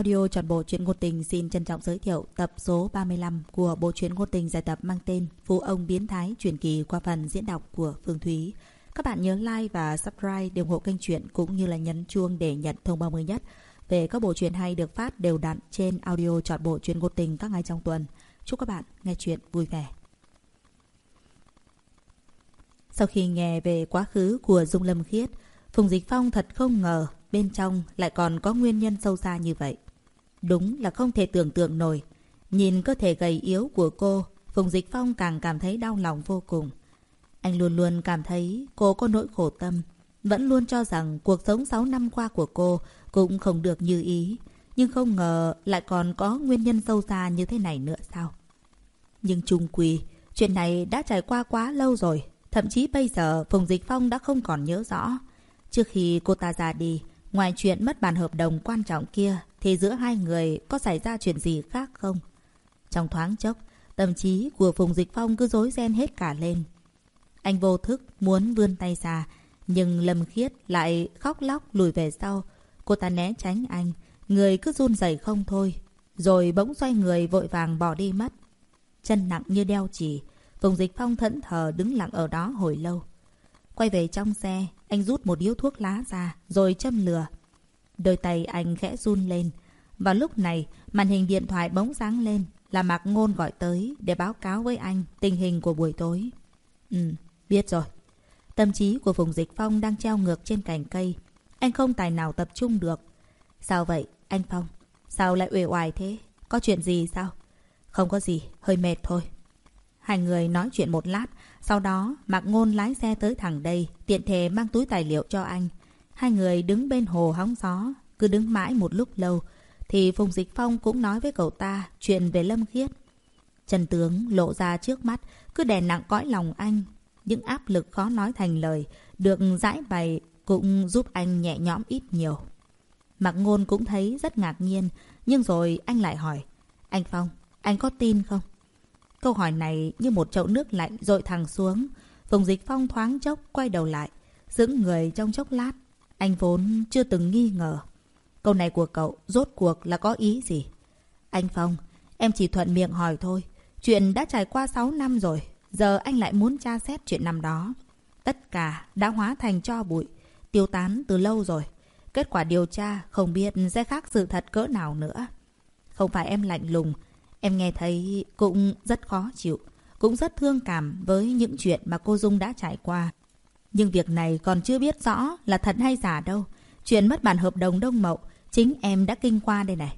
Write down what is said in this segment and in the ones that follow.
Audio trọn bộ truyện ngôn tình xin trân trọng giới thiệu tập số 35 của bộ truyện ngôn tình giải tập mang tên Phú ông biến thái truyền kỳ qua phần diễn đọc của Phương Thúy. Các bạn nhớ like và subscribe để ủng hộ kênh truyện cũng như là nhấn chuông để nhận thông báo mới nhất về các bộ truyện hay được phát đều đặn trên audio trọn bộ truyện ngôn tình các ngày trong tuần. Chúc các bạn nghe truyện vui vẻ. Sau khi nghe về quá khứ của Dung Lâm Khiết, Phùng Dịch Phong thật không ngờ bên trong lại còn có nguyên nhân sâu xa như vậy. Đúng là không thể tưởng tượng nổi. Nhìn cơ thể gầy yếu của cô, Phùng Dịch Phong càng cảm thấy đau lòng vô cùng. Anh luôn luôn cảm thấy cô có nỗi khổ tâm. Vẫn luôn cho rằng cuộc sống 6 năm qua của cô cũng không được như ý. Nhưng không ngờ lại còn có nguyên nhân sâu xa như thế này nữa sao? Nhưng trung quỳ, chuyện này đã trải qua quá lâu rồi. Thậm chí bây giờ Phùng Dịch Phong đã không còn nhớ rõ. Trước khi cô ta ra đi, ngoài chuyện mất bản hợp đồng quan trọng kia, thì giữa hai người có xảy ra chuyện gì khác không? Trong thoáng chốc, tâm trí của Phùng Dịch Phong cứ rối ren hết cả lên. Anh vô thức muốn vươn tay ra, nhưng Lâm Khiết lại khóc lóc lùi về sau. Cô ta né tránh anh, người cứ run rẩy không thôi. Rồi bỗng xoay người vội vàng bỏ đi mất. Chân nặng như đeo chỉ, Phùng Dịch Phong thẫn thờ đứng lặng ở đó hồi lâu. Quay về trong xe, anh rút một điếu thuốc lá ra, rồi châm lửa. Đôi tay anh khẽ run lên. Vào lúc này, màn hình điện thoại bỗng sáng lên, là Mạc Ngôn gọi tới để báo cáo với anh tình hình của buổi tối. Ừ, biết rồi. Tâm trí của Phùng Dịch Phong đang treo ngược trên cành cây. Anh không tài nào tập trung được. Sao vậy, anh Phong? Sao lại uể oải thế? Có chuyện gì sao? Không có gì, hơi mệt thôi. Hai người nói chuyện một lát, sau đó Mạc Ngôn lái xe tới thẳng đây, tiện thể mang túi tài liệu cho anh. Hai người đứng bên hồ hóng gió, cứ đứng mãi một lúc lâu, thì Phùng Dịch Phong cũng nói với cậu ta chuyện về Lâm Khiết. Trần Tướng lộ ra trước mắt, cứ đè nặng cõi lòng anh. Những áp lực khó nói thành lời, được giải bày cũng giúp anh nhẹ nhõm ít nhiều. Mạc Ngôn cũng thấy rất ngạc nhiên, nhưng rồi anh lại hỏi. Anh Phong, anh có tin không? Câu hỏi này như một chậu nước lạnh rội thẳng xuống. Phùng Dịch Phong thoáng chốc quay đầu lại, giữ người trong chốc lát. Anh vốn chưa từng nghi ngờ. Câu này của cậu rốt cuộc là có ý gì? Anh Phong, em chỉ thuận miệng hỏi thôi. Chuyện đã trải qua 6 năm rồi. Giờ anh lại muốn tra xét chuyện năm đó. Tất cả đã hóa thành cho bụi, tiêu tán từ lâu rồi. Kết quả điều tra không biết sẽ khác sự thật cỡ nào nữa. Không phải em lạnh lùng, Em nghe thấy cũng rất khó chịu, cũng rất thương cảm với những chuyện mà cô Dung đã trải qua. Nhưng việc này còn chưa biết rõ là thật hay giả đâu. Chuyện mất bản hợp đồng đông mậu, chính em đã kinh qua đây này.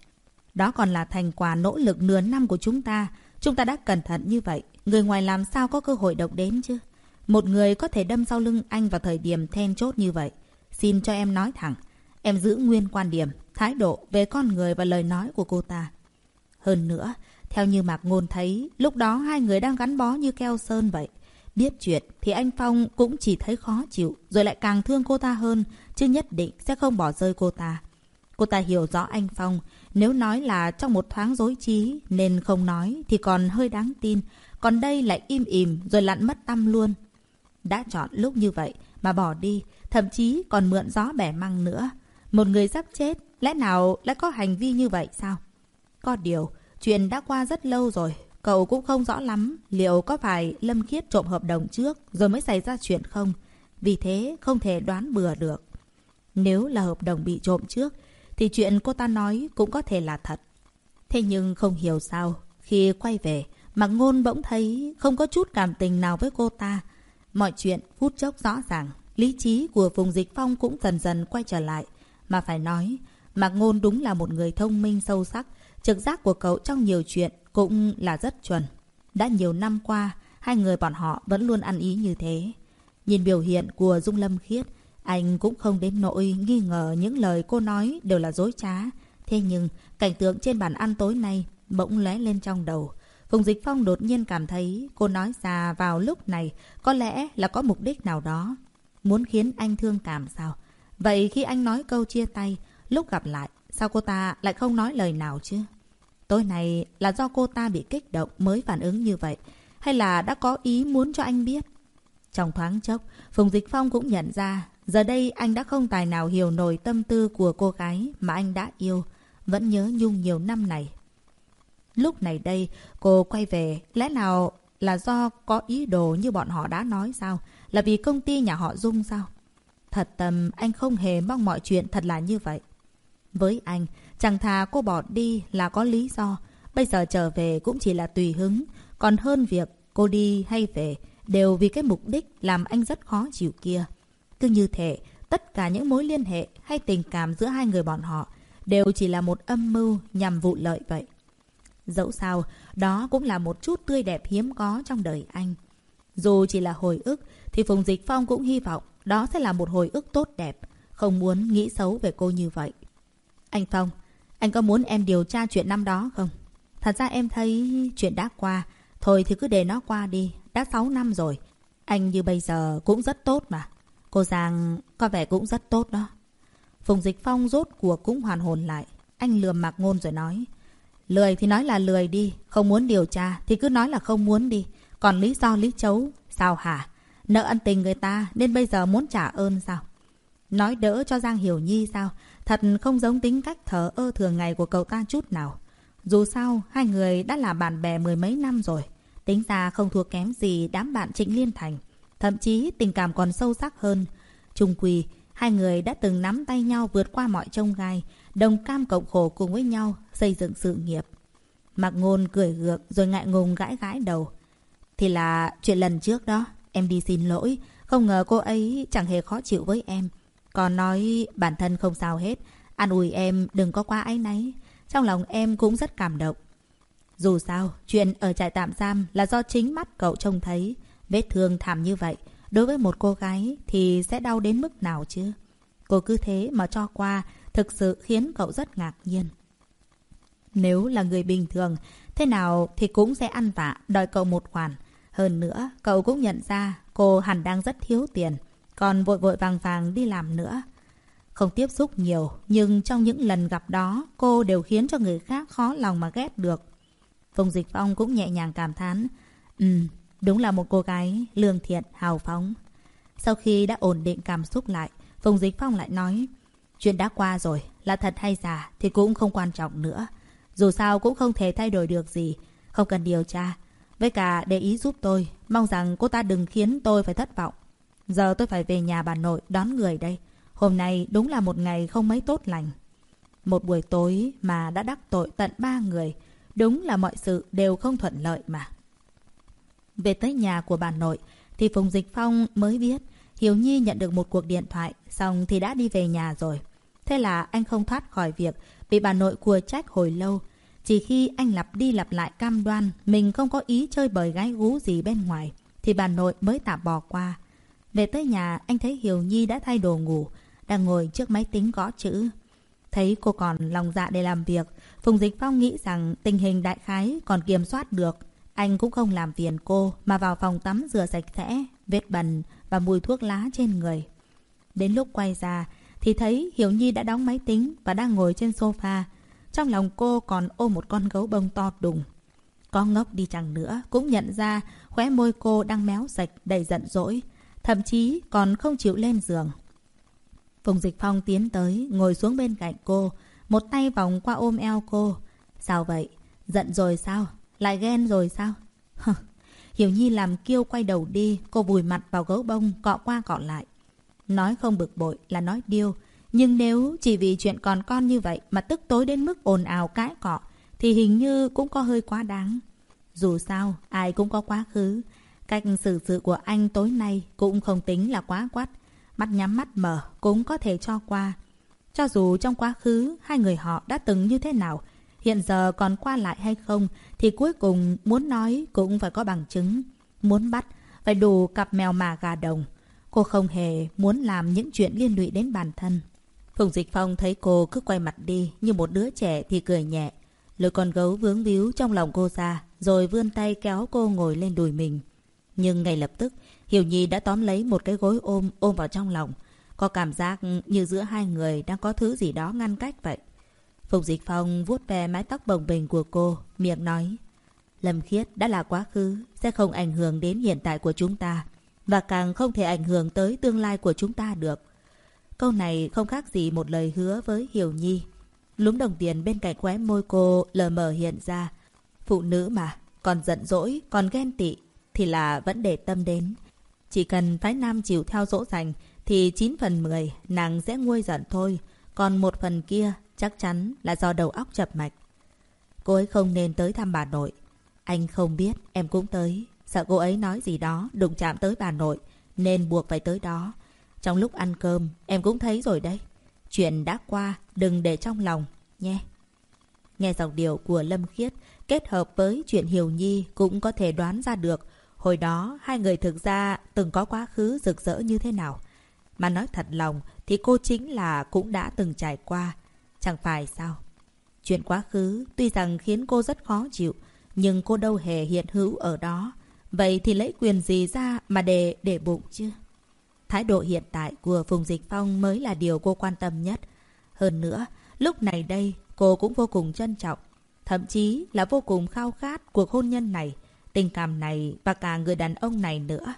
Đó còn là thành quả nỗ lực nửa năm của chúng ta. Chúng ta đã cẩn thận như vậy. Người ngoài làm sao có cơ hội động đến chứ? Một người có thể đâm sau lưng anh vào thời điểm then chốt như vậy. Xin cho em nói thẳng. Em giữ nguyên quan điểm, thái độ về con người và lời nói của cô ta. Hơn nữa, theo như Mạc Ngôn thấy, lúc đó hai người đang gắn bó như keo sơn vậy. Biết chuyện thì anh Phong cũng chỉ thấy khó chịu, rồi lại càng thương cô ta hơn, chứ nhất định sẽ không bỏ rơi cô ta. Cô ta hiểu rõ anh Phong, nếu nói là trong một thoáng dối trí nên không nói thì còn hơi đáng tin, còn đây lại im ỉm rồi lặn mất tâm luôn. Đã chọn lúc như vậy mà bỏ đi, thậm chí còn mượn gió bẻ măng nữa. Một người sắp chết, lẽ nào lại có hành vi như vậy sao? Có điều, Chuyện đã qua rất lâu rồi, cậu cũng không rõ lắm liệu có phải Lâm Khiết trộm hợp đồng trước rồi mới xảy ra chuyện không. Vì thế không thể đoán bừa được. Nếu là hợp đồng bị trộm trước, thì chuyện cô ta nói cũng có thể là thật. Thế nhưng không hiểu sao, khi quay về, Mạc Ngôn bỗng thấy không có chút cảm tình nào với cô ta. Mọi chuyện phút chốc rõ ràng, lý trí của Phùng Dịch Phong cũng dần dần quay trở lại. Mà phải nói, Mạc Ngôn đúng là một người thông minh sâu sắc, Trực giác của cậu trong nhiều chuyện cũng là rất chuẩn. Đã nhiều năm qua, hai người bọn họ vẫn luôn ăn ý như thế. Nhìn biểu hiện của Dung Lâm Khiết, anh cũng không đến nỗi nghi ngờ những lời cô nói đều là dối trá. Thế nhưng, cảnh tượng trên bàn ăn tối nay bỗng lóe lên trong đầu. Phùng Dịch Phong đột nhiên cảm thấy cô nói ra vào lúc này có lẽ là có mục đích nào đó. Muốn khiến anh thương cảm sao? Vậy khi anh nói câu chia tay, lúc gặp lại, Sao cô ta lại không nói lời nào chứ? Tối này là do cô ta bị kích động mới phản ứng như vậy, hay là đã có ý muốn cho anh biết? Trong thoáng chốc, Phùng Dịch Phong cũng nhận ra, giờ đây anh đã không tài nào hiểu nổi tâm tư của cô gái mà anh đã yêu. vẫn nhớ Nhung nhiều năm này. Lúc này đây, cô quay về, lẽ nào là do có ý đồ như bọn họ đã nói sao? Là vì công ty nhà họ Dung sao? Thật tâm, anh không hề mong mọi chuyện thật là như vậy. Với anh, chẳng thà cô bỏ đi là có lý do. Bây giờ trở về cũng chỉ là tùy hứng. Còn hơn việc cô đi hay về đều vì cái mục đích làm anh rất khó chịu kia. Cứ như thế tất cả những mối liên hệ hay tình cảm giữa hai người bọn họ đều chỉ là một âm mưu nhằm vụ lợi vậy. Dẫu sao, đó cũng là một chút tươi đẹp hiếm có trong đời anh. Dù chỉ là hồi ức, thì Phùng Dịch Phong cũng hy vọng đó sẽ là một hồi ức tốt đẹp, không muốn nghĩ xấu về cô như vậy. Anh Phong, anh có muốn em điều tra chuyện năm đó không? Thật ra em thấy chuyện đã qua, thôi thì cứ để nó qua đi, đã 6 năm rồi. Anh như bây giờ cũng rất tốt mà. Cô Giang có vẻ cũng rất tốt đó. Phùng Dịch Phong rốt cuộc cũng hoàn hồn lại. Anh lườm mạc ngôn rồi nói. Lười thì nói là lười đi, không muốn điều tra thì cứ nói là không muốn đi. Còn lý do lý chấu, sao hả? Nợ ân tình người ta nên bây giờ muốn trả ơn sao? Nói đỡ cho Giang Hiểu Nhi sao? Thật không giống tính cách thở ơ thường ngày của cậu ta chút nào. Dù sao, hai người đã là bạn bè mười mấy năm rồi. Tính ra không thua kém gì đám bạn Trịnh Liên Thành. Thậm chí tình cảm còn sâu sắc hơn. Trung quỳ, hai người đã từng nắm tay nhau vượt qua mọi trông gai, đồng cam cộng khổ cùng với nhau xây dựng sự nghiệp. Mạc Ngôn cười gượng rồi ngại ngùng gãi gãi đầu. Thì là chuyện lần trước đó, em đi xin lỗi. Không ngờ cô ấy chẳng hề khó chịu với em. Còn nói bản thân không sao hết. An ủi em đừng có quá áy náy. Trong lòng em cũng rất cảm động. Dù sao, chuyện ở trại tạm giam là do chính mắt cậu trông thấy. Vết thương thảm như vậy, đối với một cô gái thì sẽ đau đến mức nào chứ? Cô cứ thế mà cho qua, thực sự khiến cậu rất ngạc nhiên. Nếu là người bình thường, thế nào thì cũng sẽ ăn vạ, đòi cậu một khoản. Hơn nữa, cậu cũng nhận ra cô hẳn đang rất thiếu tiền, còn vội vội vàng vàng đi làm nữa. Không tiếp xúc nhiều, nhưng trong những lần gặp đó, cô đều khiến cho người khác khó lòng mà ghét được. Phùng Dịch Phong cũng nhẹ nhàng cảm thán. Ừ, đúng là một cô gái lương thiện, hào phóng. Sau khi đã ổn định cảm xúc lại, Phùng Dịch Phong lại nói. Chuyện đã qua rồi, là thật hay giả thì cũng không quan trọng nữa. Dù sao cũng không thể thay đổi được gì, không cần điều tra. Với cả để ý giúp tôi, mong rằng cô ta đừng khiến tôi phải thất vọng. Giờ tôi phải về nhà bà nội đón người đây. Hôm nay đúng là một ngày không mấy tốt lành. Một buổi tối mà đã đắc tội tận ba người. Đúng là mọi sự đều không thuận lợi mà. Về tới nhà của bà nội, thì Phùng Dịch Phong mới biết Hiếu Nhi nhận được một cuộc điện thoại, xong thì đã đi về nhà rồi. Thế là anh không thoát khỏi việc bị bà nội cua trách hồi lâu. Chỉ khi anh lặp đi lặp lại cam đoan mình không có ý chơi bời gái gú gì bên ngoài, thì bà nội mới tạm bỏ qua. Về tới nhà, anh thấy hiểu Nhi đã thay đồ ngủ, đang ngồi trước máy tính gõ chữ. Thấy cô còn lòng dạ để làm việc, Phùng Dịch Phong nghĩ rằng tình hình đại khái còn kiểm soát được. Anh cũng không làm phiền cô mà vào phòng tắm rửa sạch sẽ, vết bẩn và mùi thuốc lá trên người. Đến lúc quay ra thì thấy Hiểu Nhi đã đóng máy tính và đang ngồi trên sofa. Trong lòng cô còn ôm một con gấu bông to đùng. Có ngốc đi chẳng nữa cũng nhận ra khóe môi cô đang méo sạch đầy giận dỗi. Thậm chí còn không chịu lên giường. Phùng Dịch Phong tiến tới, ngồi xuống bên cạnh cô, một tay vòng qua ôm eo cô. Sao vậy? Giận rồi sao? Lại ghen rồi sao? Hiểu Nhi làm kiêu quay đầu đi, cô vùi mặt vào gấu bông, cọ qua cọ lại. Nói không bực bội là nói điêu, nhưng nếu chỉ vì chuyện còn con như vậy mà tức tối đến mức ồn ào cãi cọ, thì hình như cũng có hơi quá đáng. Dù sao, ai cũng có quá khứ. Cách xử sự của anh tối nay cũng không tính là quá quát. Mắt nhắm mắt mở cũng có thể cho qua. Cho dù trong quá khứ hai người họ đã từng như thế nào, hiện giờ còn qua lại hay không thì cuối cùng muốn nói cũng phải có bằng chứng. Muốn bắt phải đủ cặp mèo mà gà đồng. Cô không hề muốn làm những chuyện liên lụy đến bản thân. Phùng Dịch Phong thấy cô cứ quay mặt đi như một đứa trẻ thì cười nhẹ. Lôi con gấu vướng víu trong lòng cô ra rồi vươn tay kéo cô ngồi lên đùi mình. Nhưng ngay lập tức Hiểu Nhi đã tóm lấy một cái gối ôm ôm vào trong lòng. Có cảm giác như giữa hai người đang có thứ gì đó ngăn cách vậy. Phùng Dịch Phong vuốt về mái tóc bồng bềnh của cô, miệng nói. Lâm Khiết đã là quá khứ, sẽ không ảnh hưởng đến hiện tại của chúng ta. Và càng không thể ảnh hưởng tới tương lai của chúng ta được. Câu này không khác gì một lời hứa với Hiểu Nhi. Lúm đồng tiền bên cạnh khóe môi cô lờ mờ hiện ra. Phụ nữ mà, còn giận dỗi, còn ghen tị, thì là vẫn để tâm đến. Chỉ cần phái nam chịu theo dỗ dành, thì 9 phần 10 nàng sẽ nguôi giận thôi. Còn một phần kia chắc chắn là do đầu óc chập mạch. Cô ấy không nên tới thăm bà nội. Anh không biết, em cũng tới. Sợ cô ấy nói gì đó, đụng chạm tới bà nội, nên buộc phải tới đó. Trong lúc ăn cơm, em cũng thấy rồi đấy. Chuyện đã qua, đừng để trong lòng, nhé. Nghe giọng điệu của Lâm Khiết, kết hợp với chuyện Hiểu Nhi cũng có thể đoán ra được. Hồi đó, hai người thực ra từng có quá khứ rực rỡ như thế nào. Mà nói thật lòng, thì cô chính là cũng đã từng trải qua. Chẳng phải sao? Chuyện quá khứ tuy rằng khiến cô rất khó chịu, nhưng cô đâu hề hiện hữu ở đó. Vậy thì lấy quyền gì ra mà để để bụng chứ? Thái độ hiện tại của Phùng Dịch Phong mới là điều cô quan tâm nhất. Hơn nữa, lúc này đây cô cũng vô cùng trân trọng, thậm chí là vô cùng khao khát cuộc hôn nhân này, tình cảm này và cả người đàn ông này nữa.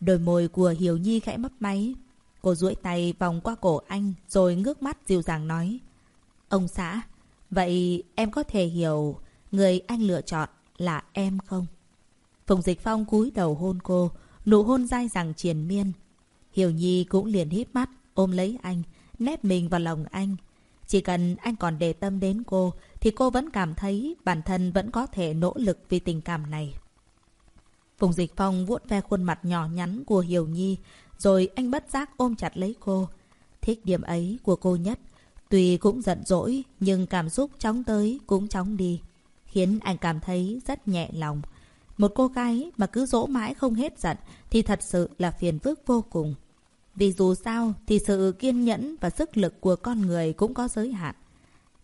Đôi môi của Hiểu Nhi khẽ mấp máy. Cô duỗi tay vòng qua cổ anh rồi ngước mắt dịu dàng nói. Ông xã, vậy em có thể hiểu người anh lựa chọn là em không? Phùng Dịch Phong cúi đầu hôn cô, nụ hôn dai dẳng triền miên. Hiểu Nhi cũng liền híp mắt, ôm lấy anh, nép mình vào lòng anh. Chỉ cần anh còn để tâm đến cô, thì cô vẫn cảm thấy bản thân vẫn có thể nỗ lực vì tình cảm này. Phùng Dịch Phong vuốt ve khuôn mặt nhỏ nhắn của Hiểu Nhi, rồi anh bất giác ôm chặt lấy cô. Thích điểm ấy của cô nhất. Tuy cũng giận dỗi, nhưng cảm xúc chóng tới cũng chóng đi. Khiến anh cảm thấy rất nhẹ lòng. Một cô gái mà cứ dỗ mãi không hết giận thì thật sự là phiền phức vô cùng. Vì dù sao thì sự kiên nhẫn và sức lực của con người cũng có giới hạn.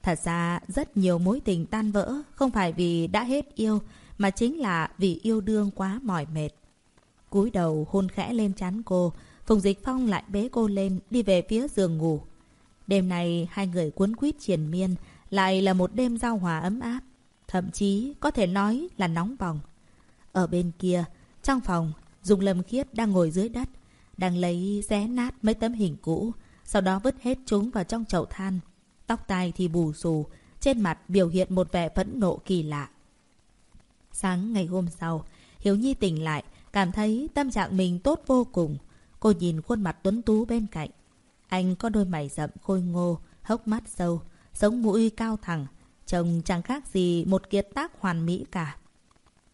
Thật ra rất nhiều mối tình tan vỡ không phải vì đã hết yêu mà chính là vì yêu đương quá mỏi mệt. cúi đầu hôn khẽ lên trán cô, Phùng Dịch Phong lại bế cô lên đi về phía giường ngủ. Đêm này hai người cuốn quýt triền miên lại là một đêm giao hòa ấm áp. Thậm chí có thể nói là nóng bỏng. Ở bên kia, trong phòng, Dung Lâm Khiết đang ngồi dưới đất, đang lấy xé nát mấy tấm hình cũ, sau đó vứt hết chúng vào trong chậu than. Tóc tai thì bù xù, trên mặt biểu hiện một vẻ phẫn nộ kỳ lạ. Sáng ngày hôm sau, Hiếu Nhi tỉnh lại, cảm thấy tâm trạng mình tốt vô cùng. Cô nhìn khuôn mặt tuấn tú bên cạnh. Anh có đôi mày rậm khôi ngô, hốc mắt sâu, sống mũi cao thẳng. Trông chẳng khác gì một kiệt tác hoàn mỹ cả.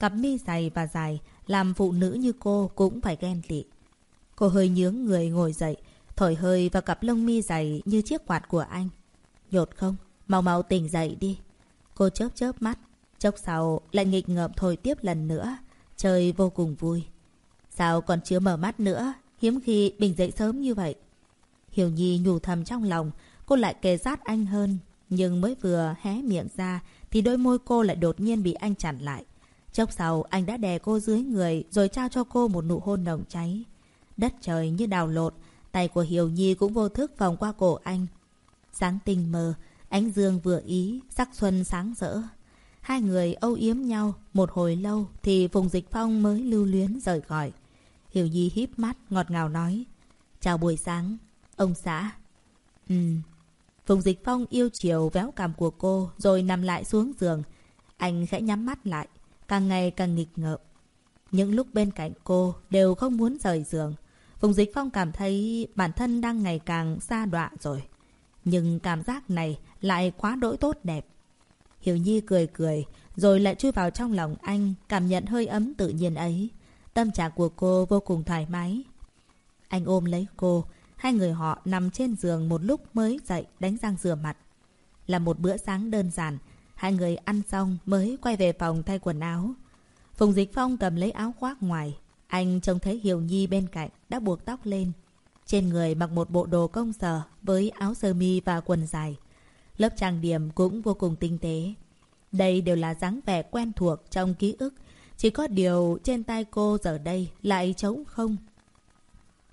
Cặp mi dày và dài, làm phụ nữ như cô cũng phải ghen tị. Cô hơi nhướng người ngồi dậy, thổi hơi vào cặp lông mi dày như chiếc quạt của anh. Nhột không? Mau mau tỉnh dậy đi. Cô chớp chớp mắt, chốc sau lại nghịch ngợm thôi tiếp lần nữa. Chơi vô cùng vui. Sao còn chưa mở mắt nữa? Hiếm khi bình dậy sớm như vậy. Hiểu Nhi nhủ thầm trong lòng, cô lại kề sát anh hơn. Nhưng mới vừa hé miệng ra thì đôi môi cô lại đột nhiên bị anh chặn lại. Chốc sau anh đã đè cô dưới người rồi trao cho cô một nụ hôn nồng cháy. Đất trời như đào lộn, tay của Hiểu Nhi cũng vô thức vòng qua cổ anh. Sáng tình mờ, ánh dương vừa ý, sắc xuân sáng rỡ. Hai người âu yếm nhau một hồi lâu thì Phùng Dịch Phong mới lưu luyến rời khỏi. Hiểu Nhi híp mắt ngọt ngào nói. Chào buổi sáng, ông xã. Ừ. Phùng Dịch Phong yêu chiều véo cằm của cô rồi nằm lại xuống giường. Anh khẽ nhắm mắt lại, càng ngày càng nghịch ngợm. Những lúc bên cạnh cô đều không muốn rời giường. Phùng Dịch Phong cảm thấy bản thân đang ngày càng xa đọa rồi. Nhưng cảm giác này lại quá đỗi tốt đẹp. Hiểu Nhi cười cười, rồi lại chui vào trong lòng anh, cảm nhận hơi ấm tự nhiên ấy. Tâm trạng của cô vô cùng thoải mái. Anh ôm lấy cô, hai người họ nằm trên giường một lúc mới dậy đánh răng rửa mặt. Là một bữa sáng đơn giản, hai người ăn xong mới quay về phòng thay quần áo. Phùng Dịch Phong cầm lấy áo khoác ngoài. Anh trông thấy Hiểu Nhi bên cạnh đã buộc tóc lên. Trên người mặc một bộ đồ công sở với áo sơ mi và quần dài. Lớp trang điểm cũng vô cùng tinh tế. Đây đều là dáng vẻ quen thuộc trong ký ức. Chỉ có điều trên tay cô giờ đây lại trống không.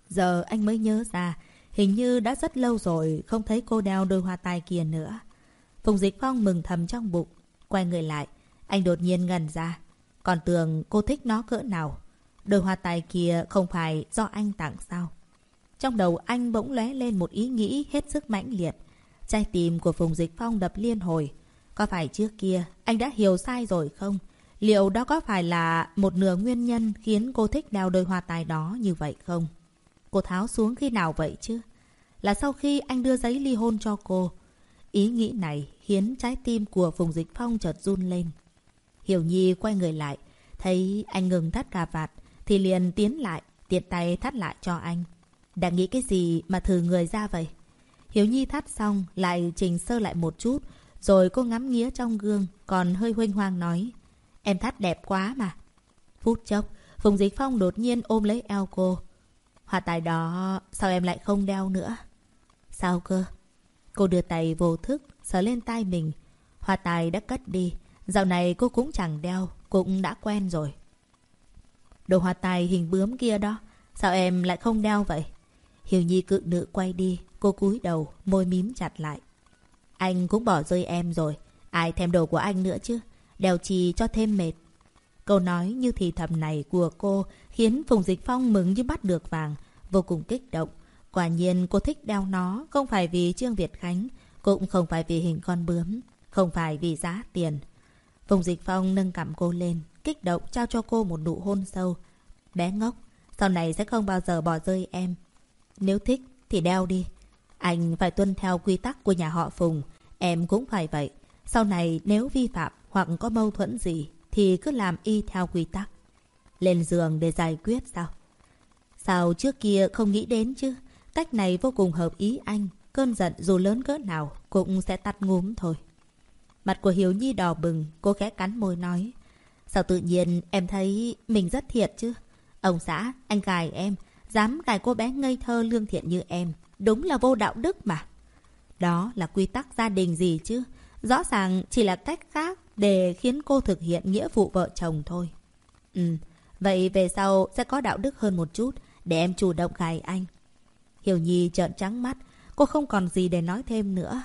Giờ anh mới nhớ ra, hình như đã rất lâu rồi không thấy cô đeo đôi hoa tai kia nữa. Phùng Dịch Phong mừng thầm trong bụng. Quay người lại, anh đột nhiên ngần ra. Còn tưởng cô thích nó cỡ nào. Đôi hoa tai kia không phải do anh tặng sao? Trong đầu anh bỗng lóe lên một ý nghĩ hết sức mãnh liệt. Trái tim của Phùng Dịch Phong đập liên hồi. Có phải trước kia anh đã hiểu sai rồi không? Liệu đó có phải là một nửa nguyên nhân khiến cô thích đeo đôi hoa tai đó như vậy không? Cô tháo xuống khi nào vậy chứ? Là sau khi anh đưa giấy ly hôn cho cô. Ý nghĩ này khiến trái tim của Phùng Dịch Phong chợt run lên. Hiểu Nhi quay người lại, thấy anh ngừng thắt cà vạt, thì liền tiến lại, tiện tay thắt lại cho anh. Đang nghĩ cái gì mà thử người ra vậy? Hiếu Nhi thắt xong, lại chỉnh sơ lại một chút, rồi cô ngắm nghía trong gương, còn hơi huênh hoang nói. Em thắt đẹp quá mà. Phút chốc, Phùng Dịch Phong đột nhiên ôm lấy eo cô. Hoa tài đó, sao em lại không đeo nữa? Sao cơ? Cô đưa tay vô thức, sờ lên tay mình. Hoa tài đã cất đi. Dạo này cô cũng chẳng đeo, cũng đã quen rồi. Đồ hoa tài hình bướm kia đó, sao em lại không đeo vậy? Hiểu Nhi cự nữ quay đi, cô cúi đầu, môi mím chặt lại. Anh cũng bỏ rơi em rồi, ai thèm đồ của anh nữa chứ? Đeo chi cho thêm mệt. Câu nói như thì thầm này của cô khiến Phùng Dịch Phong mừng như bắt được vàng, vô cùng kích động. Quả nhiên cô thích đeo nó, không phải vì Trương Việt Khánh, cũng không phải vì hình con bướm, không phải vì giá tiền. Phùng Dịch Phong nâng cằm cô lên, kích động trao cho cô một nụ hôn sâu. Bé ngốc, sau này sẽ không bao giờ bỏ rơi em. Nếu thích thì đeo đi. Anh phải tuân theo quy tắc của nhà họ Phùng, em cũng phải vậy. Sau này nếu vi phạm hoặc có mâu thuẫn gì thì cứ làm y theo quy tắc. Lên giường để giải quyết sao? Sao trước kia không nghĩ đến chứ? Cách này vô cùng hợp ý anh. Cơn giận dù lớn cỡ nào cũng sẽ tắt ngúm thôi. Mặt của Hiếu Nhi đỏ bừng, cô khẽ cắn môi nói. Sao tự nhiên em thấy mình rất thiệt chứ? Ông xã, anh gài em, dám gài cô bé ngây thơ lương thiện như em. Đúng là vô đạo đức mà. Đó là quy tắc gia đình gì chứ? Rõ ràng chỉ là cách khác để khiến cô thực hiện nghĩa vụ vợ chồng thôi. Ừ, vậy về sau sẽ có đạo đức hơn một chút để em chủ động gài anh. Hiểu Nhi trợn trắng mắt, cô không còn gì để nói thêm nữa.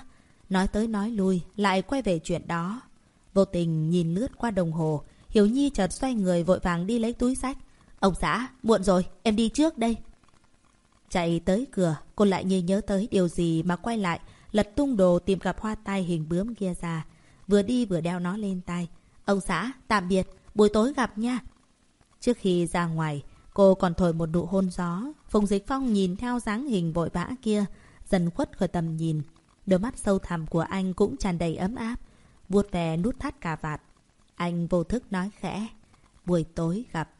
Nói tới nói lui, lại quay về chuyện đó. Vô tình nhìn lướt qua đồng hồ, Hiểu Nhi chợt xoay người vội vàng đi lấy túi sách. Ông xã, muộn rồi, em đi trước đây. Chạy tới cửa, cô lại như nhớ tới điều gì mà quay lại, lật tung đồ tìm gặp hoa tai hình bướm kia ra. Vừa đi vừa đeo nó lên tay. Ông xã, tạm biệt, buổi tối gặp nha. Trước khi ra ngoài, cô còn thổi một nụ hôn gió. Phùng Dịch Phong nhìn theo dáng hình vội vã kia, dần khuất khỏi tầm nhìn. Đôi mắt sâu thẳm của anh cũng tràn đầy ấm áp. Vuốt về nút thắt cà vạt. Anh vô thức nói khẽ. Buổi tối gặp.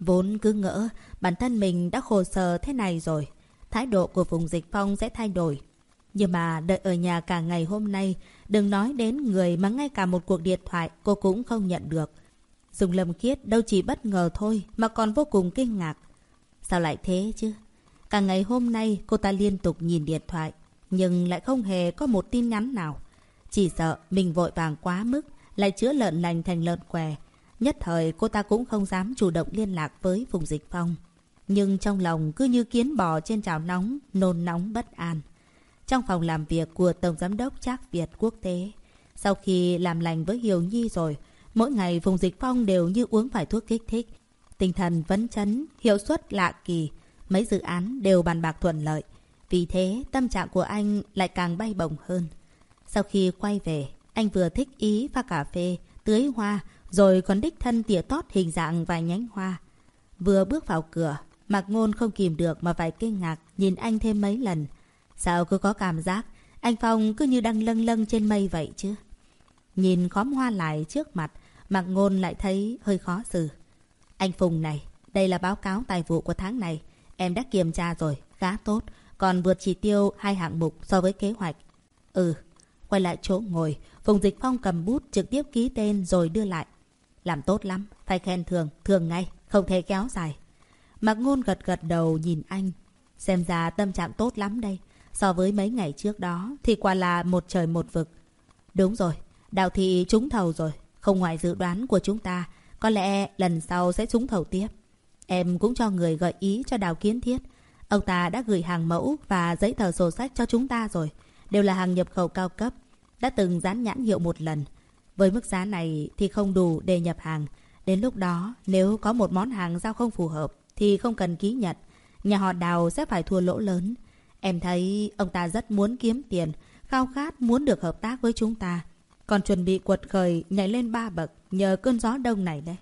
Vốn cứ ngỡ bản thân mình đã khổ sở thế này rồi. Thái độ của vùng Dịch Phong sẽ thay đổi. Nhưng mà đợi ở nhà cả ngày hôm nay, đừng nói đến người mà ngay cả một cuộc điện thoại cô cũng không nhận được. Dùng Lâm Khiết đâu chỉ bất ngờ thôi mà còn vô cùng kinh ngạc. Sao lại thế chứ? Cả ngày hôm nay cô ta liên tục nhìn điện thoại, nhưng lại không hề có một tin nhắn nào. Chỉ sợ mình vội vàng quá mức, lại chữa lợn lành thành lợn què. Nhất thời cô ta cũng không dám chủ động liên lạc với Phùng Dịch Phong. Nhưng trong lòng cứ như kiến bò trên chảo nóng, nôn nóng bất an. Trong phòng làm việc của Tổng Giám đốc Trác Việt Quốc tế, sau khi làm lành với Hiểu Nhi rồi, mỗi ngày Phùng Dịch Phong đều như uống phải thuốc kích thích. Tinh thần vấn chấn, hiệu suất lạ kỳ, mấy dự án đều bàn bạc thuận lợi. Vì thế, tâm trạng của anh lại càng bay bổng hơn. Sau khi quay về, anh vừa thích ý pha cà phê, tưới hoa, rồi còn đích thân tỉa tót hình dạng vài nhánh hoa. Vừa bước vào cửa, Mạc Ngôn không kìm được mà phải kinh ngạc nhìn anh thêm mấy lần. Sao cứ có cảm giác anh Phong cứ như đang lâng lâng trên mây vậy chứ? Nhìn khóm hoa lại trước mặt, Mạc Ngôn lại thấy hơi khó xử. Anh Phùng này, đây là báo cáo tài vụ của tháng này. Em đã kiểm tra rồi, khá tốt. Còn vượt chỉ tiêu hai hạng mục so với kế hoạch. Ừ, quay lại chỗ ngồi. Phùng Dịch Phong cầm bút trực tiếp ký tên rồi đưa lại. Làm tốt lắm, phải khen thường, thường ngay, không thể kéo dài. Mạc Ngôn gật gật đầu nhìn anh. Xem ra tâm trạng tốt lắm đây. So với mấy ngày trước đó thì quả là một trời một vực. Đúng rồi, đào thị trúng thầu rồi. Không ngoài dự đoán của chúng ta, có lẽ lần sau sẽ trúng thầu tiếp. Em cũng cho người gợi ý cho đào kiến thiết. Ông ta đã gửi hàng mẫu và giấy tờ sổ sách cho chúng ta rồi. Đều là hàng nhập khẩu cao cấp. Đã từng dán nhãn hiệu một lần. Với mức giá này thì không đủ để nhập hàng. Đến lúc đó, nếu có một món hàng giao không phù hợp thì không cần ký nhận. Nhà họ đào sẽ phải thua lỗ lớn. Em thấy ông ta rất muốn kiếm tiền, khao khát muốn được hợp tác với chúng ta. Còn chuẩn bị quật khởi nhảy lên ba bậc nhờ cơn gió đông này đấy.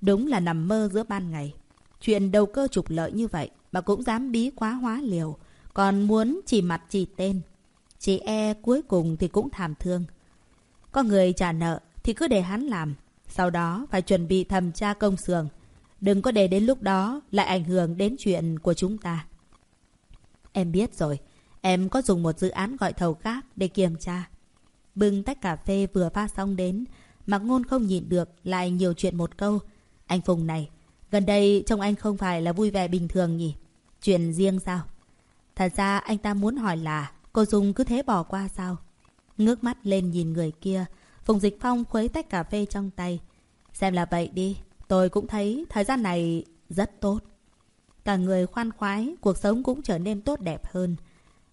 Đúng là nằm mơ giữa ban ngày. Chuyện đầu cơ trục lợi như vậy mà cũng dám bí quá hóa liều. Còn muốn chỉ mặt chỉ tên. Chị e cuối cùng thì cũng thảm thương. Có người trả nợ thì cứ để hắn làm. Sau đó phải chuẩn bị thẩm tra công xưởng. Đừng có để đến lúc đó lại ảnh hưởng đến chuyện của chúng ta. Em biết rồi. Em có dùng một dự án gọi thầu khác để kiểm tra. Bưng tách cà phê vừa pha xong đến. Mặc ngôn không nhìn được lại nhiều chuyện một câu. Anh Phùng này, gần đây trông anh không phải là vui vẻ bình thường nhỉ? Chuyện riêng sao? Thật ra anh ta muốn hỏi là cô Dung cứ thế bỏ qua sao? Ngước mắt lên nhìn người kia. Phùng Dịch Phong khuấy tách cà phê trong tay. Xem là vậy đi. Tôi cũng thấy thời gian này rất tốt. Cả người khoan khoái, cuộc sống cũng trở nên tốt đẹp hơn.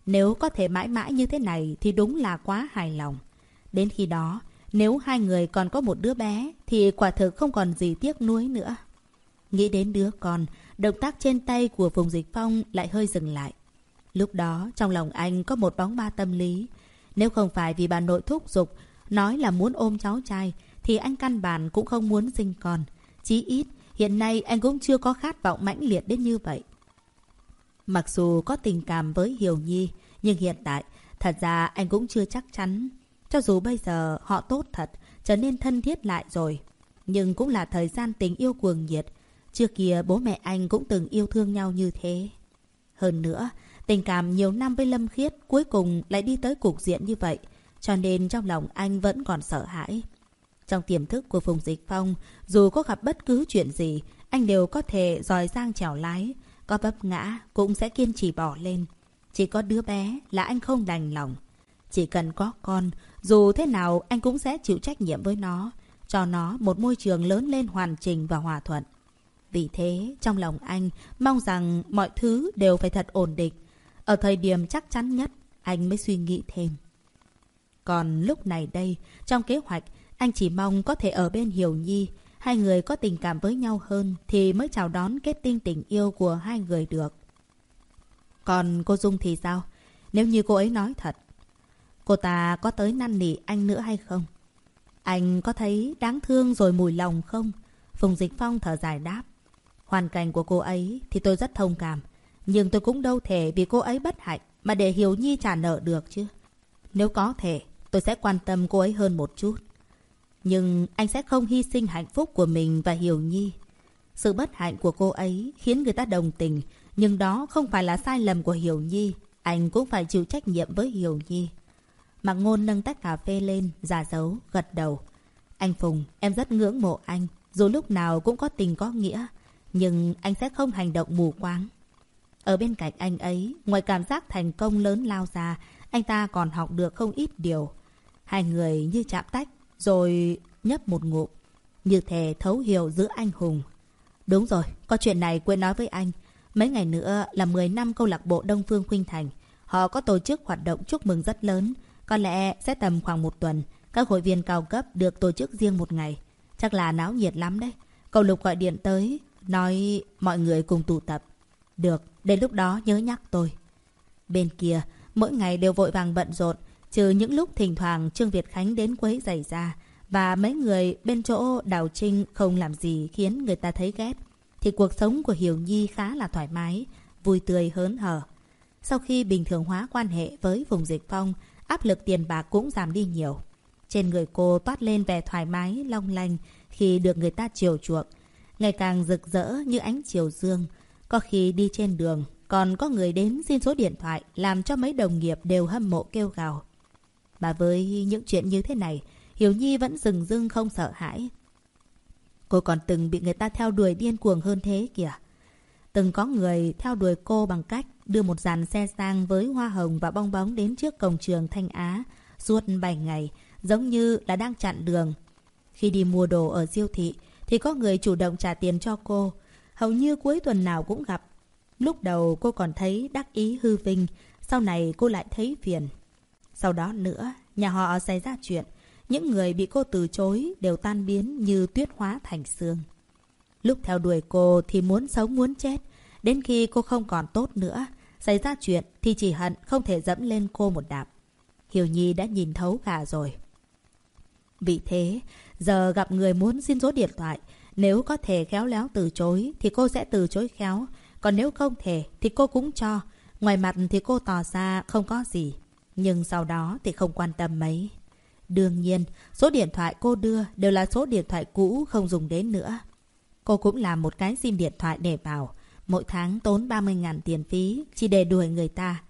Nếu có thể mãi mãi như thế này thì đúng là quá hài lòng. Đến khi đó, nếu hai người còn có một đứa bé thì quả thực không còn gì tiếc nuối nữa. Nghĩ đến đứa con, động tác trên tay của Phùng Dịch Phong lại hơi dừng lại. Lúc đó, trong lòng anh có một bóng ba tâm lý. Nếu không phải vì bà nội thúc giục, nói là muốn ôm cháu trai, thì anh căn bản cũng không muốn sinh con. Chí ít, hiện nay anh cũng chưa có khát vọng mãnh liệt đến như vậy. Mặc dù có tình cảm với Hiểu Nhi, nhưng hiện tại, thật ra anh cũng chưa chắc chắn. Cho dù bây giờ họ tốt thật, trở nên thân thiết lại rồi. Nhưng cũng là thời gian tình yêu cuồng nhiệt. Trước kia bố mẹ anh cũng từng yêu thương nhau như thế. Hơn nữa, tình cảm nhiều năm với Lâm Khiết cuối cùng lại đi tới cục diện như vậy. Cho nên trong lòng anh vẫn còn sợ hãi. Trong tiềm thức của Phùng Dịch Phong, dù có gặp bất cứ chuyện gì, anh đều có thể dòi sang chèo lái. Có bấp ngã, cũng sẽ kiên trì bỏ lên. Chỉ có đứa bé là anh không đành lòng. Chỉ cần có con, dù thế nào anh cũng sẽ chịu trách nhiệm với nó, cho nó một môi trường lớn lên hoàn chỉnh và hòa thuận. Vì thế, trong lòng anh mong rằng mọi thứ đều phải thật ổn định. Ở thời điểm chắc chắn nhất, anh mới suy nghĩ thêm. Còn lúc này đây, trong kế hoạch, anh chỉ mong có thể ở bên Hiểu Nhi, hai người có tình cảm với nhau hơn thì mới chào đón kết tinh tình yêu của hai người được. Còn cô Dung thì sao? Nếu như cô ấy nói thật, cô ta có tới năn nỉ anh nữa hay không? Anh có thấy đáng thương rồi mùi lòng không? Phùng Dịch Phong thở dài đáp. Hoàn cảnh của cô ấy thì tôi rất thông cảm. Nhưng tôi cũng đâu thể vì cô ấy bất hạnh mà để Hiểu Nhi trả nợ được chứ. Nếu có thể, tôi sẽ quan tâm cô ấy hơn một chút. Nhưng anh sẽ không hy sinh hạnh phúc của mình và Hiểu Nhi. Sự bất hạnh của cô ấy khiến người ta đồng tình, nhưng đó không phải là sai lầm của Hiểu Nhi. Anh cũng phải chịu trách nhiệm với Hiểu Nhi. Mạc Ngôn nâng tách cà phê lên, giả dấu, gật đầu. Anh Phùng, em rất ngưỡng mộ anh. Dù lúc nào cũng có tình có nghĩa, nhưng anh sẽ không hành động mù quáng. Ở bên cạnh anh ấy, ngoài cảm giác thành công lớn lao ra, anh ta còn học được không ít điều. Hai người như chạm tách, rồi nhấp một ngụm. Như thể thấu hiểu giữa anh hùng. Đúng rồi, có chuyện này quên nói với anh. Mấy ngày nữa là 10 năm câu lạc bộ Đông Phương Khuynh Thành. Họ có tổ chức hoạt động chúc mừng rất lớn. Có lẽ sẽ tầm khoảng một tuần. Các hội viên cao cấp được tổ chức riêng một ngày. Chắc là náo nhiệt lắm đấy. Cậu Lục gọi điện tới, nói mọi người cùng tụ tập. Được, đến lúc đó nhớ nhắc tôi. Bên kia, mỗi ngày đều vội vàng bận rộn. Trừ những lúc thỉnh thoảng Trương Việt Khánh đến quấy giày ra và mấy người bên chỗ Đào Trinh không làm gì khiến người ta thấy ghét, thì cuộc sống của Hiểu Nhi khá là thoải mái, vui tươi hớn hở. Sau khi bình thường hóa quan hệ với vùng dịch phong, áp lực tiền bạc cũng giảm đi nhiều. Trên người cô toát lên vẻ thoải mái, long lanh khi được người ta chiều chuộng, ngày càng rực rỡ như ánh chiều dương. Có khi đi trên đường, còn có người đến xin số điện thoại làm cho mấy đồng nghiệp đều hâm mộ kêu gào. Mà với những chuyện như thế này, Hiểu Nhi vẫn rừng rưng không sợ hãi. Cô còn từng bị người ta theo đuổi điên cuồng hơn thế kìa. Từng có người theo đuổi cô bằng cách đưa một dàn xe sang với hoa hồng và bong bóng đến trước cổng trường Thanh Á suốt 7 ngày, giống như là đang chặn đường. Khi đi mua đồ ở siêu thị, thì có người chủ động trả tiền cho cô. Hầu như cuối tuần nào cũng gặp. Lúc đầu cô còn thấy đắc ý hư vinh, sau này cô lại thấy phiền. Sau đó nữa, nhà họ xảy ra chuyện. Những người bị cô từ chối đều tan biến như tuyết hóa thành xương. Lúc theo đuổi cô thì muốn sống muốn chết. Đến khi cô không còn tốt nữa, Xảy ra chuyện thì chỉ hận không thể dẫm lên cô một đạp. Hiểu Nhi đã nhìn thấu gà rồi. Vì thế, giờ gặp người muốn xin số điện thoại, nếu có thể khéo léo từ chối thì cô sẽ từ chối khéo. Còn nếu không thể thì cô cũng cho. Ngoài mặt thì cô tỏ ra không có gì. Nhưng sau đó thì không quan tâm mấy. Đương nhiên, số điện thoại cô đưa đều là số điện thoại cũ không dùng đến nữa. Cô cũng làm một cái sim điện thoại để vào. Mỗi tháng tốn 30.000 tiền phí chỉ để đuổi người ta.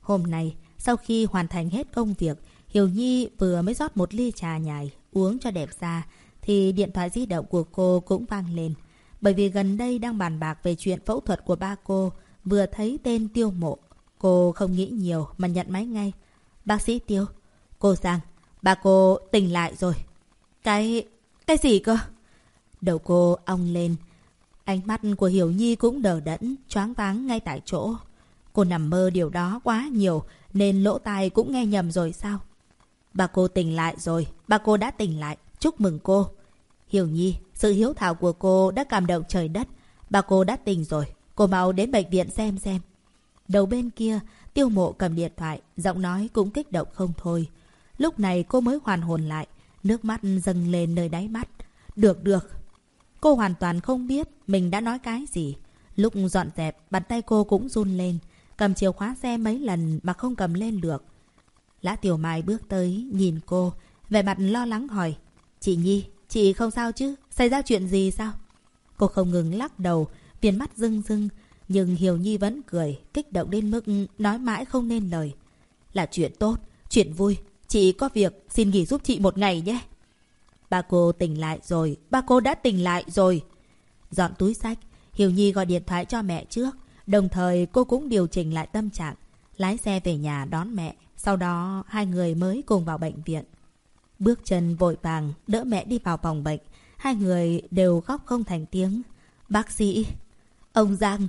Hôm nay, sau khi hoàn thành hết công việc, Hiểu Nhi vừa mới rót một ly trà nhài uống cho đẹp da thì điện thoại di động của cô cũng vang lên. Bởi vì gần đây đang bàn bạc về chuyện phẫu thuật của ba cô, vừa thấy tên Tiêu Mộ. Cô không nghĩ nhiều mà nhận máy ngay. Bác sĩ Tiêu, cô Giang, bà cô tỉnh lại rồi. Cái... cái gì cơ? Đầu cô ong lên. Ánh mắt của Hiểu Nhi cũng đờ đẫn, choáng váng ngay tại chỗ. Cô nằm mơ điều đó quá nhiều nên lỗ tai cũng nghe nhầm rồi sao? Bà cô tỉnh lại rồi, bà cô đã tỉnh lại, chúc mừng cô. Hiểu Nhi, sự hiếu thảo của cô đã cảm động trời đất. Bà cô đã tỉnh rồi, cô mau đến bệnh viện xem xem. Đầu bên kia, tiêu mộ cầm điện thoại, giọng nói cũng kích động không thôi. Lúc này cô mới hoàn hồn lại, nước mắt dâng lên nơi đáy mắt. Được được. Cô hoàn toàn không biết mình đã nói cái gì. Lúc dọn dẹp, bàn tay cô cũng run lên. Cầm chìa khóa xe mấy lần mà không cầm lên được. Lã Tiểu Mai bước tới, nhìn cô, vẻ mặt lo lắng hỏi. Chị Nhi, chị không sao chứ? Xảy ra chuyện gì sao? Cô không ngừng lắc đầu, viên mắt rưng rưng. Nhưng Hiểu Nhi vẫn cười, kích động đến mức nói mãi không nên lời. Là chuyện tốt, chuyện vui. Chị có việc, xin nghỉ giúp chị một ngày nhé. Ba cô tỉnh lại rồi, ba cô đã tỉnh lại rồi. Dọn túi sách, Hiểu Nhi gọi điện thoại cho mẹ trước. Đồng thời cô cũng điều chỉnh lại tâm trạng, lái xe về nhà đón mẹ. Sau đó hai người mới cùng vào bệnh viện. Bước chân vội vàng đỡ mẹ đi vào phòng bệnh. Hai người đều khóc không thành tiếng. Bác sĩ, ông Giang.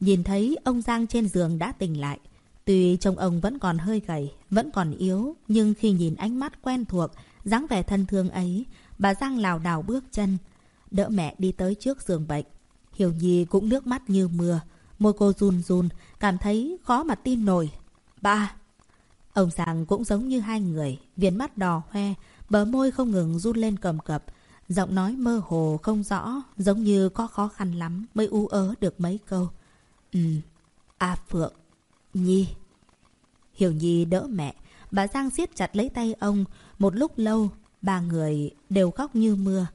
Nhìn thấy ông Giang trên giường đã tỉnh lại. Tuy trông ông vẫn còn hơi gầy, vẫn còn yếu, nhưng khi nhìn ánh mắt quen thuộc, dáng vẻ thân thương ấy, bà Giang lảo đảo bước chân, đỡ mẹ đi tới trước giường bệnh. Hiểu Nhi cũng nước mắt như mưa, môi cô run run, cảm thấy khó mà tin nổi. Ba! Ông Giang cũng giống như hai người, viền mắt đỏ hoe, bờ môi không ngừng run lên cầm cập. Giọng nói mơ hồ không rõ, giống như có khó khăn lắm mới u ớ được mấy câu. Ừ, A Phượng, Nhi. Hiểu Nhi đỡ mẹ, bà Giang siết chặt lấy tay ông. Một lúc lâu, ba người đều khóc như mưa.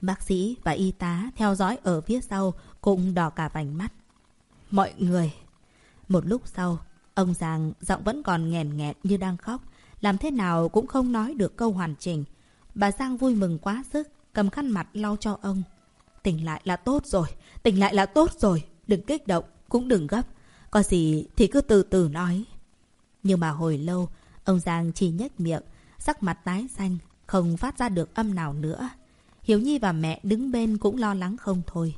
Bác sĩ và y tá theo dõi ở phía sau cũng đỏ cả vành mắt. Mọi người. Một lúc sau, Ông Giang giọng vẫn còn nghèn nghẹn như đang khóc. Làm thế nào cũng không nói được câu hoàn chỉnh. Bà Giang vui mừng quá sức, cầm khăn mặt lau cho ông. Tỉnh lại là tốt rồi, tỉnh lại là tốt rồi. Đừng kích động, cũng đừng gấp. Có gì thì cứ từ từ nói. Nhưng mà hồi lâu, ông Giang chỉ nhếch miệng, sắc mặt tái xanh, không phát ra được âm nào nữa. Hiếu Nhi và mẹ đứng bên cũng lo lắng không thôi.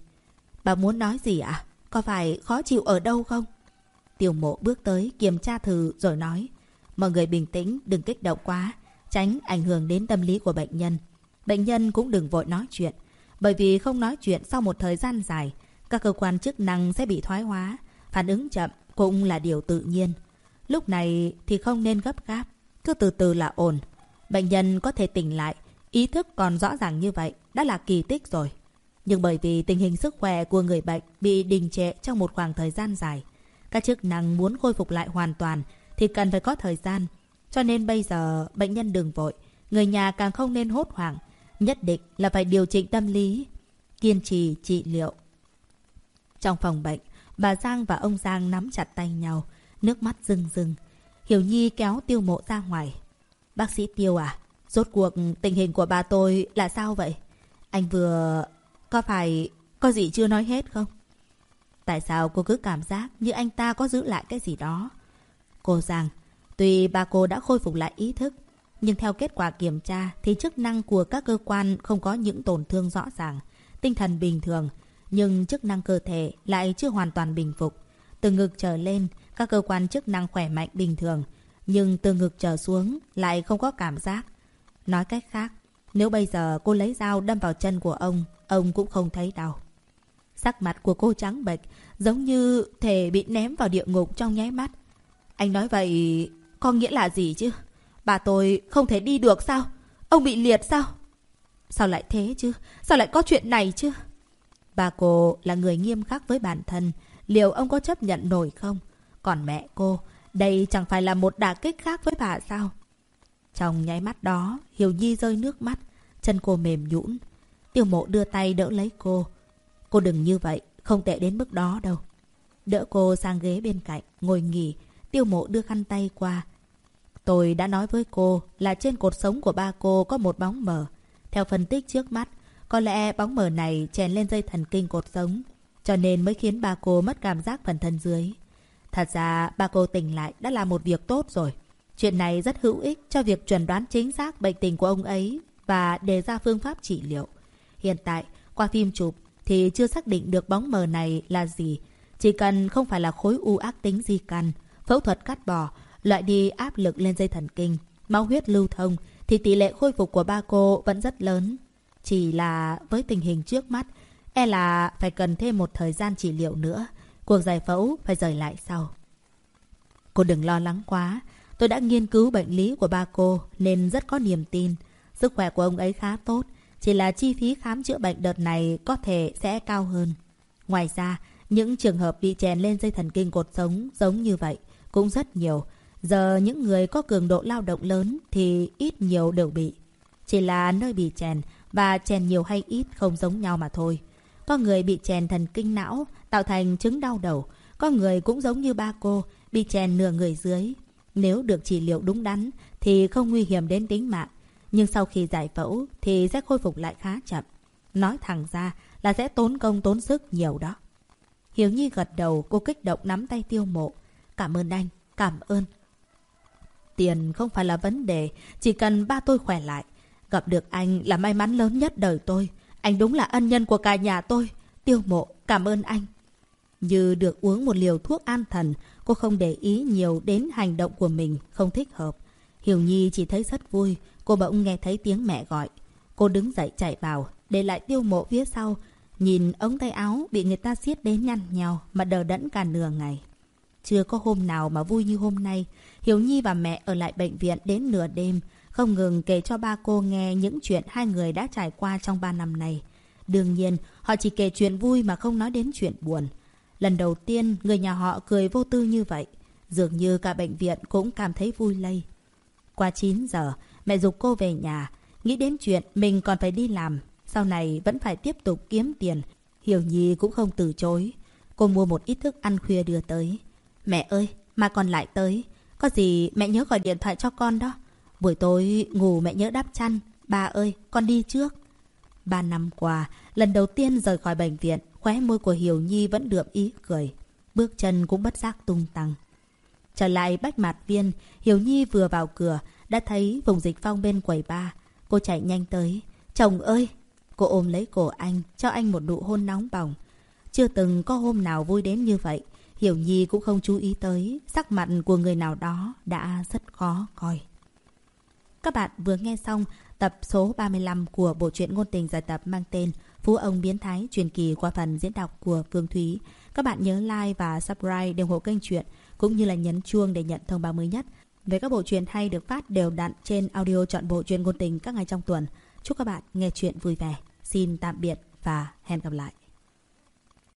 Bà muốn nói gì ạ? À? Có phải khó chịu ở đâu không? Tiêu mộ bước tới kiểm tra thử rồi nói. Mọi người bình tĩnh, đừng kích động quá, tránh ảnh hưởng đến tâm lý của bệnh nhân. Bệnh nhân cũng đừng vội nói chuyện, bởi vì không nói chuyện sau một thời gian dài, các cơ quan chức năng sẽ bị thoái hóa, phản ứng chậm cũng là điều tự nhiên. Lúc này thì không nên gấp gáp, cứ từ từ là ổn. Bệnh nhân có thể tỉnh lại, ý thức còn rõ ràng như vậy, đã là kỳ tích rồi. Nhưng bởi vì tình hình sức khỏe của người bệnh bị đình trệ trong một khoảng thời gian dài, các chức năng muốn khôi phục lại hoàn toàn thì cần phải có thời gian. Cho nên bây giờ bệnh nhân đừng vội, người nhà càng không nên hốt hoảng. Nhất định là phải điều chỉnh tâm lý, kiên trì trị liệu. Trong phòng bệnh, bà Giang và ông Giang nắm chặt tay nhau, nước mắt rưng rưng. Hiểu Nhi kéo tiêu mộ ra ngoài. Bác sĩ Tiêu à, rốt cuộc tình hình của bà tôi là sao vậy? Anh vừa... có phải... có gì chưa nói hết không? Tại sao cô cứ cảm giác như anh ta có giữ lại cái gì đó? Cô rằng, tuy ba cô đã khôi phục lại ý thức, nhưng theo kết quả kiểm tra thì chức năng của các cơ quan không có những tổn thương rõ ràng. Tinh thần bình thường, nhưng chức năng cơ thể lại chưa hoàn toàn bình phục. Từ ngực trở lên, các cơ quan chức năng khỏe mạnh bình thường, nhưng từ ngực trở xuống lại không có cảm giác. Nói cách khác, nếu bây giờ cô lấy dao đâm vào chân của ông, ông cũng không thấy đau. Sắc mặt của cô trắng bệch, giống như thể bị ném vào địa ngục trong nháy mắt. Anh nói vậy có nghĩa là gì chứ? Bà tôi không thể đi được sao? Ông bị liệt sao? Sao lại thế chứ? Sao lại có chuyện này chứ? Bà cô là người nghiêm khắc với bản thân. Liệu ông có chấp nhận nổi không? Còn mẹ cô, đây chẳng phải là một đả kích khác với bà sao? Trong nháy mắt đó, Hiểu Nhi rơi nước mắt. Chân cô mềm nhũn. Tiêu mộ đưa tay đỡ lấy cô. Cô đừng như vậy, không tệ đến mức đó đâu. Đỡ cô sang ghế bên cạnh, ngồi nghỉ. Tiêu mộ đưa khăn tay qua. Tôi đã nói với cô là trên cột sống của ba cô có một bóng mờ. Theo phân tích trước mắt, có lẽ bóng mờ này chèn lên dây thần kinh cột sống, cho nên mới khiến ba cô mất cảm giác phần thân dưới. Thật ra, ba cô tỉnh lại đã là một việc tốt rồi. Chuyện này rất hữu ích cho việc chuẩn đoán chính xác bệnh tình của ông ấy và đề ra phương pháp trị liệu. Hiện tại, qua phim chụp thì chưa xác định được bóng mờ này là gì. Chỉ cần không phải là khối u ác tính di căn, phẫu thuật cắt bỏ, loại đi áp lực lên dây thần kinh, máu huyết lưu thông thì tỷ lệ khôi phục của ba cô vẫn rất lớn. Chỉ là với tình hình trước mắt, e là phải cần thêm một thời gian trị liệu nữa. Cuộc giải phẫu phải rời lại sau. Cô đừng lo lắng quá. Tôi đã nghiên cứu bệnh lý của ba cô nên rất có niềm tin. Sức khỏe của ông ấy khá tốt. Chỉ là chi phí khám chữa bệnh đợt này có thể sẽ cao hơn. Ngoài ra, những trường hợp bị chèn lên dây thần kinh cột sống giống như vậy cũng rất nhiều. Giờ những người có cường độ lao động lớn thì ít nhiều đều bị. Chỉ là nơi bị chèn và chèn nhiều hay ít không giống nhau mà thôi. Có người bị chèn thần kinh não tạo thành chứng đau đầu. Có người cũng giống như ba cô bị chèn nửa người dưới. Nếu được trị liệu đúng đắn thì không nguy hiểm đến tính mạng. Nhưng sau khi giải phẫu thì sẽ khôi phục lại khá chậm. Nói thẳng ra là sẽ tốn công tốn sức nhiều đó. Hiếu Nhi gật đầu cô kích động nắm tay tiêu mộ. Cảm ơn anh, cảm ơn. Tiền không phải là vấn đề, chỉ cần ba tôi khỏe lại. Gặp được anh là may mắn lớn nhất đời tôi. Anh đúng là ân nhân của cả nhà tôi. Tiêu mộ, cảm ơn anh. Như được uống một liều thuốc an thần, cô không để ý nhiều đến hành động của mình, không thích hợp. Hiểu Nhi chỉ thấy rất vui, cô bỗng nghe thấy tiếng mẹ gọi. Cô đứng dậy chạy vào, để lại tiêu mộ phía sau, nhìn ống tay áo bị người ta siết đến nhăn nhào mà đờ đẫn cả nửa ngày. Chưa có hôm nào mà vui như hôm nay, hiếu Nhi và mẹ ở lại bệnh viện đến nửa đêm, không ngừng kể cho ba cô nghe những chuyện hai người đã trải qua trong ba năm này. Đương nhiên, họ chỉ kể chuyện vui mà không nói đến chuyện buồn. Lần đầu tiên, người nhà họ cười vô tư như vậy. Dường như cả bệnh viện cũng cảm thấy vui lây. Qua 9 giờ, mẹ dục cô về nhà. Nghĩ đến chuyện mình còn phải đi làm. Sau này vẫn phải tiếp tục kiếm tiền. Hiểu Nhi cũng không từ chối. Cô mua một ít thức ăn khuya đưa tới. Mẹ ơi, mà còn lại tới. Có gì mẹ nhớ gọi điện thoại cho con đó. Buổi tối ngủ mẹ nhớ đắp chăn. Ba ơi, con đi trước. Ba năm qua, lần đầu tiên rời khỏi bệnh viện, khóe môi của Hiểu Nhi vẫn đượm ý cười. Bước chân cũng bất giác tung tăng. Trở lại bách mạt viên, Hiểu Nhi vừa vào cửa, đã thấy vùng dịch phong bên quầy ba. Cô chạy nhanh tới. Chồng ơi! Cô ôm lấy cổ anh, cho anh một nụ hôn nóng bỏng. Chưa từng có hôm nào vui đến như vậy. Hiểu Nhi cũng không chú ý tới, sắc mặt của người nào đó đã rất khó coi. Các bạn vừa nghe xong tập số 35 của bộ truyện ngôn tình giải tập mang tên Phú ông biến thái truyền kỳ qua phần diễn đọc của Phương Thúy. Các bạn nhớ like và subscribe để ủng hộ kênh truyện cũng như là nhấn chuông để nhận thông báo mới nhất về các bộ truyện hay được phát đều đặn trên audio chọn bộ truyện ngôn tình các ngày trong tuần. Chúc các bạn nghe truyện vui vẻ. Xin tạm biệt và hẹn gặp lại.